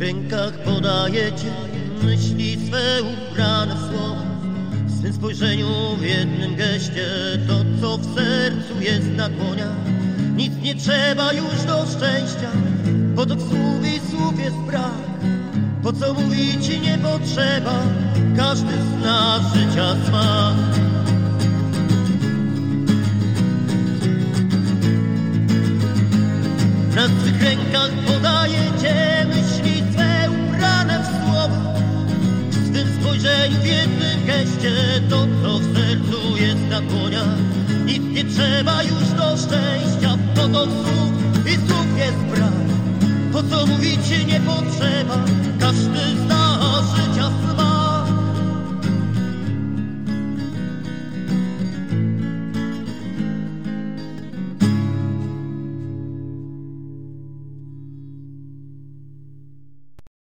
rękach podajecie myśli swe ubrane w słowa. W swym spojrzeniu w jednym geście to, co w sercu jest na dłoniach. Nic nie trzeba już do szczęścia, potok słów i słów jest brak. Po co mówić nie potrzeba, każdy z nas życia smak. Na swych rękach w jednym geście to, co w sercu jest na dłoniach. Nic nie trzeba już do szczęścia, po to słów i słów jest brak. Po co mówić nie potrzeba,